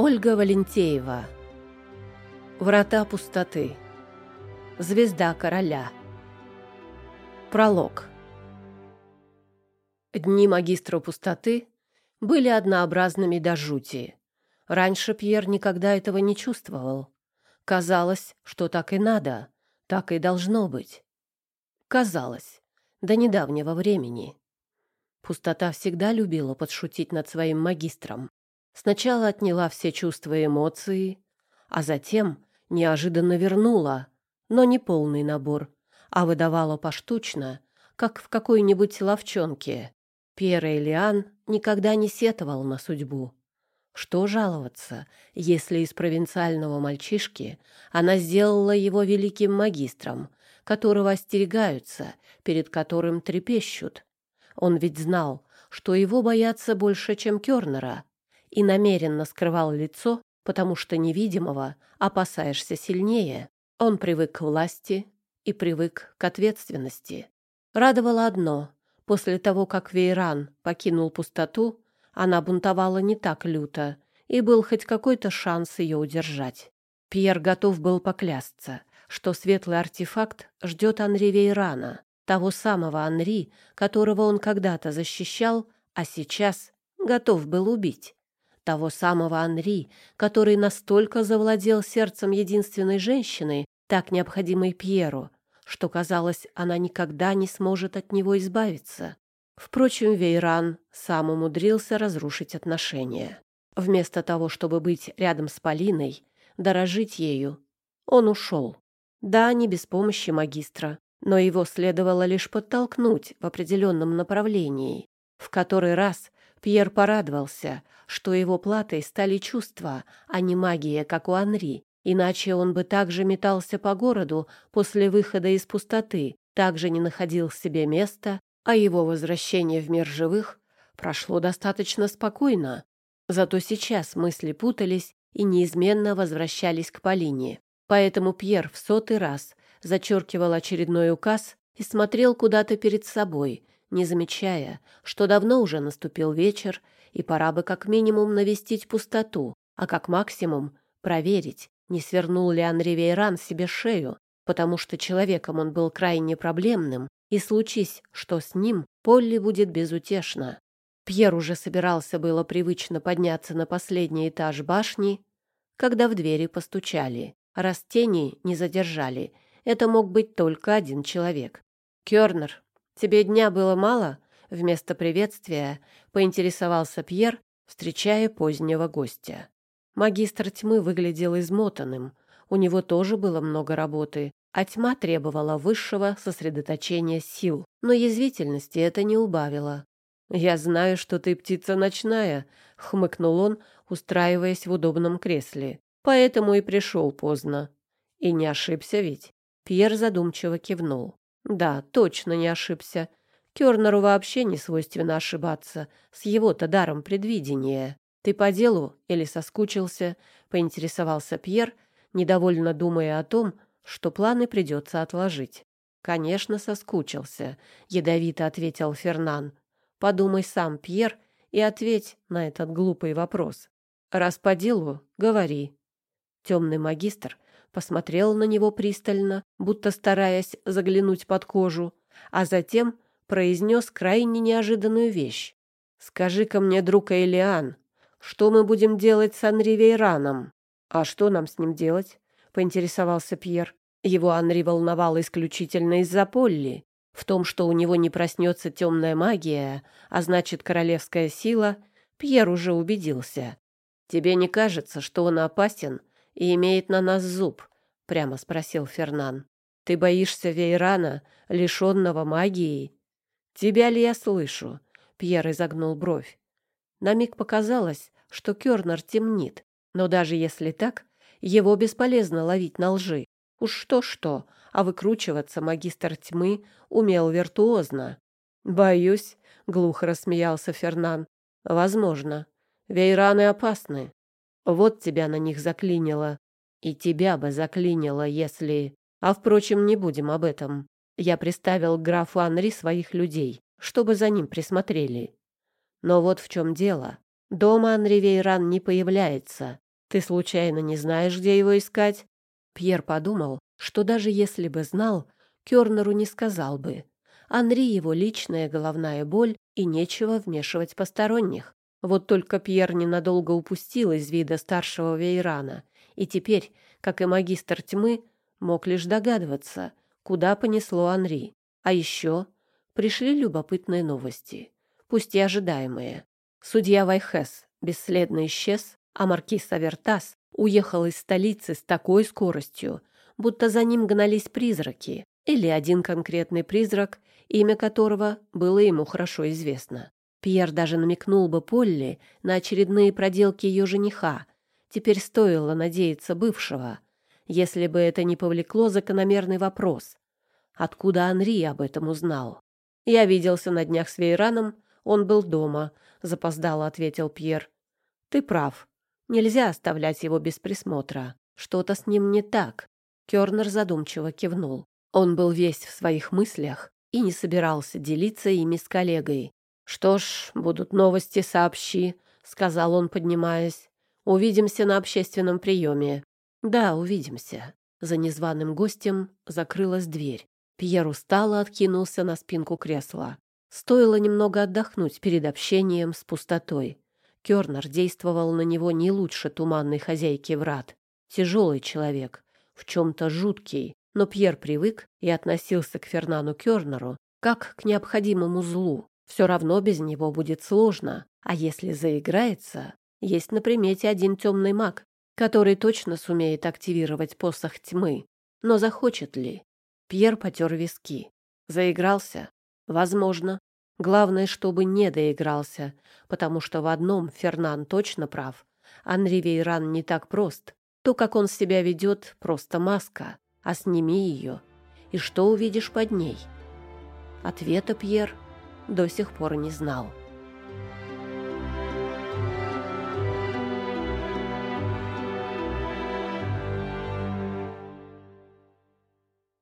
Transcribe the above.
Ольга Валентеева. Врата пустоты. Звезда короля. Пролог. Дни магистра пустоты были однообразными до жути. Раньше Пьер никогда этого не чувствовал. Казалось, что так и надо, так и должно быть. Казалось, до недавнего времени. Пустота всегда любила подшутить над своим магистром. Сначала отняла все чувства и эмоции, а затем неожиданно вернула, но не полный набор, а выдавала поштучно, как в какой-нибудь ловчонке. Пьер Элиан никогда не сетовал на судьбу. Что жаловаться, если из провинциального мальчишки она сделала его великим магистром, которого остерегаются, перед которым трепещут? Он ведь знал, что его боятся больше, чем Кёрнера, и намеренно скрывал лицо, потому что невидимого опасаешься сильнее. Он привык к власти и привык к ответственности. Радовало одно — после того, как Вейран покинул пустоту, она бунтовала не так люто, и был хоть какой-то шанс ее удержать. Пьер готов был поклясться, что светлый артефакт ждет Анри Вейрана, того самого Анри, которого он когда-то защищал, а сейчас готов был убить того самого Анри, который настолько завладел сердцем единственной женщины, так необходимой Пьеру, что, казалось, она никогда не сможет от него избавиться. Впрочем, Вейран сам умудрился разрушить отношения. Вместо того, чтобы быть рядом с Полиной, дорожить ею, он ушел. Да, не без помощи магистра, но его следовало лишь подтолкнуть в определенном направлении. В который раз Пьер порадовался, что его платой стали чувства, а не магия, как у Анри. Иначе он бы также метался по городу после выхода из пустоты, также не находил себе места, а его возвращение в мир живых прошло достаточно спокойно. Зато сейчас мысли путались и неизменно возвращались к Полине. Поэтому Пьер в сотый раз зачеркивал очередной указ и смотрел куда-то перед собой, не замечая, что давно уже наступил вечер, и пора бы как минимум навестить пустоту, а как максимум проверить, не свернул ли Анри Вейран себе шею, потому что человеком он был крайне проблемным, и случись, что с ним, Полли будет безутешна. Пьер уже собирался было привычно подняться на последний этаж башни, когда в двери постучали. Раз тени не задержали, это мог быть только один человек. «Кёрнер, «Тебе дня было мало?» — вместо приветствия поинтересовался Пьер, встречая позднего гостя. Магистр тьмы выглядел измотанным. У него тоже было много работы, а тьма требовала высшего сосредоточения сил, но язвительности это не убавило. «Я знаю, что ты птица ночная», — хмыкнул он, устраиваясь в удобном кресле. «Поэтому и пришел поздно». «И не ошибся ведь?» Пьер задумчиво кивнул. Да, точно не ошибся. Кёрнеру вообще не свойственно ошибаться, с его-то даром предвидения. Ты по делу или соскучился? Поинтересовался Пьер, недовольно думая о том, что планы придется отложить. Конечно, соскучился, ядовито ответил Фернан. Подумай сам, Пьер, и ответь на этот глупый вопрос. Раз по делу, говори. Темный магистр посмотрел на него пристально, будто стараясь заглянуть под кожу, а затем произнес крайне неожиданную вещь. «Скажи-ка мне, друг Элиан, что мы будем делать с Анри Вейраном?» «А что нам с ним делать?» — поинтересовался Пьер. Его Анри волновал исключительно из-за Полли. В том, что у него не проснется темная магия, а значит, королевская сила, Пьер уже убедился. «Тебе не кажется, что он опасен и имеет на нас зуб?» — прямо спросил Фернан. «Ты боишься Вейрана, лишенного магии?» «Тебя ли я слышу?» — Пьер изогнул бровь. На миг показалось, что Кёрнер темнит, но даже если так, его бесполезно ловить на лжи. Уж что-что, а выкручиваться магистр тьмы умел виртуозно. «Боюсь», — глухо рассмеялся Фернан. «Возможно. Вейраны опасны. Вот тебя на них заклинило. И тебя бы заклинило, если... А, впрочем, не будем об этом. Я приставил графу Анри своих людей, чтобы за ним присмотрели. Но вот в чем дело. Дома Анри Вейран не появляется, Ты случайно не знаешь, где его искать?» Пьер подумал, что даже если бы знал, Кёрнеру не сказал бы. Анри его личная головная боль, и нечего вмешивать посторонних. Вот только Пьер ненадолго упустил из вида старшего Вейрана, и теперь, как и магистр тьмы, мог лишь догадываться, куда понесло Анри. А еще пришли любопытные новости, пусть и ожидаемые. Судья Вайхес бесследно исчез, а маркиз Авертас уехал из столицы с такой скоростью, будто за ним гнались призраки, или один конкретный призрак, имя которого было ему хорошо известно. Пьер даже намекнул бы Полли на очередные проделки ее жениха. Теперь стоило надеяться бывшего, если бы это не повлекло закономерный вопрос. Откуда Анри об этом узнал? Я виделся на днях с Вейраном, он был дома, запоздало ответил Пьер. Ты прав. Нельзя оставлять его без присмотра. Что-то с ним не так. Кёрнер задумчиво кивнул. Он был весь в своих мыслях и не собирался делиться ими с коллегой. «Что ж, будут новости, сообщи», — сказал он, поднимаясь. «Увидимся на общественном приеме». «Да, увидимся». За незваным гостем закрылась дверь. Пьер устало откинулся на спинку кресла. Стоило немного отдохнуть перед общением с пустотой. Кёрнер действовал на него не лучше туманной хозяйки врат. Тяжелый человек, в чем-то жуткий, но Пьер привык и относился к Фернану Кёрнеру как к необходимому злу. Все равно без него будет сложно, а если заиграется, есть на примете один темный маг, который точно сумеет активировать посох тьмы. Но захочет ли? Пьер потер виски. Заигрался? Возможно. Главное, чтобы не доигрался, потому что в одном Фернан точно прав. Анри Вейран не так прост. То, как он себя ведет, просто маска а сними ее, и что увидишь под ней? Ответа Пьер до сих пор не знал.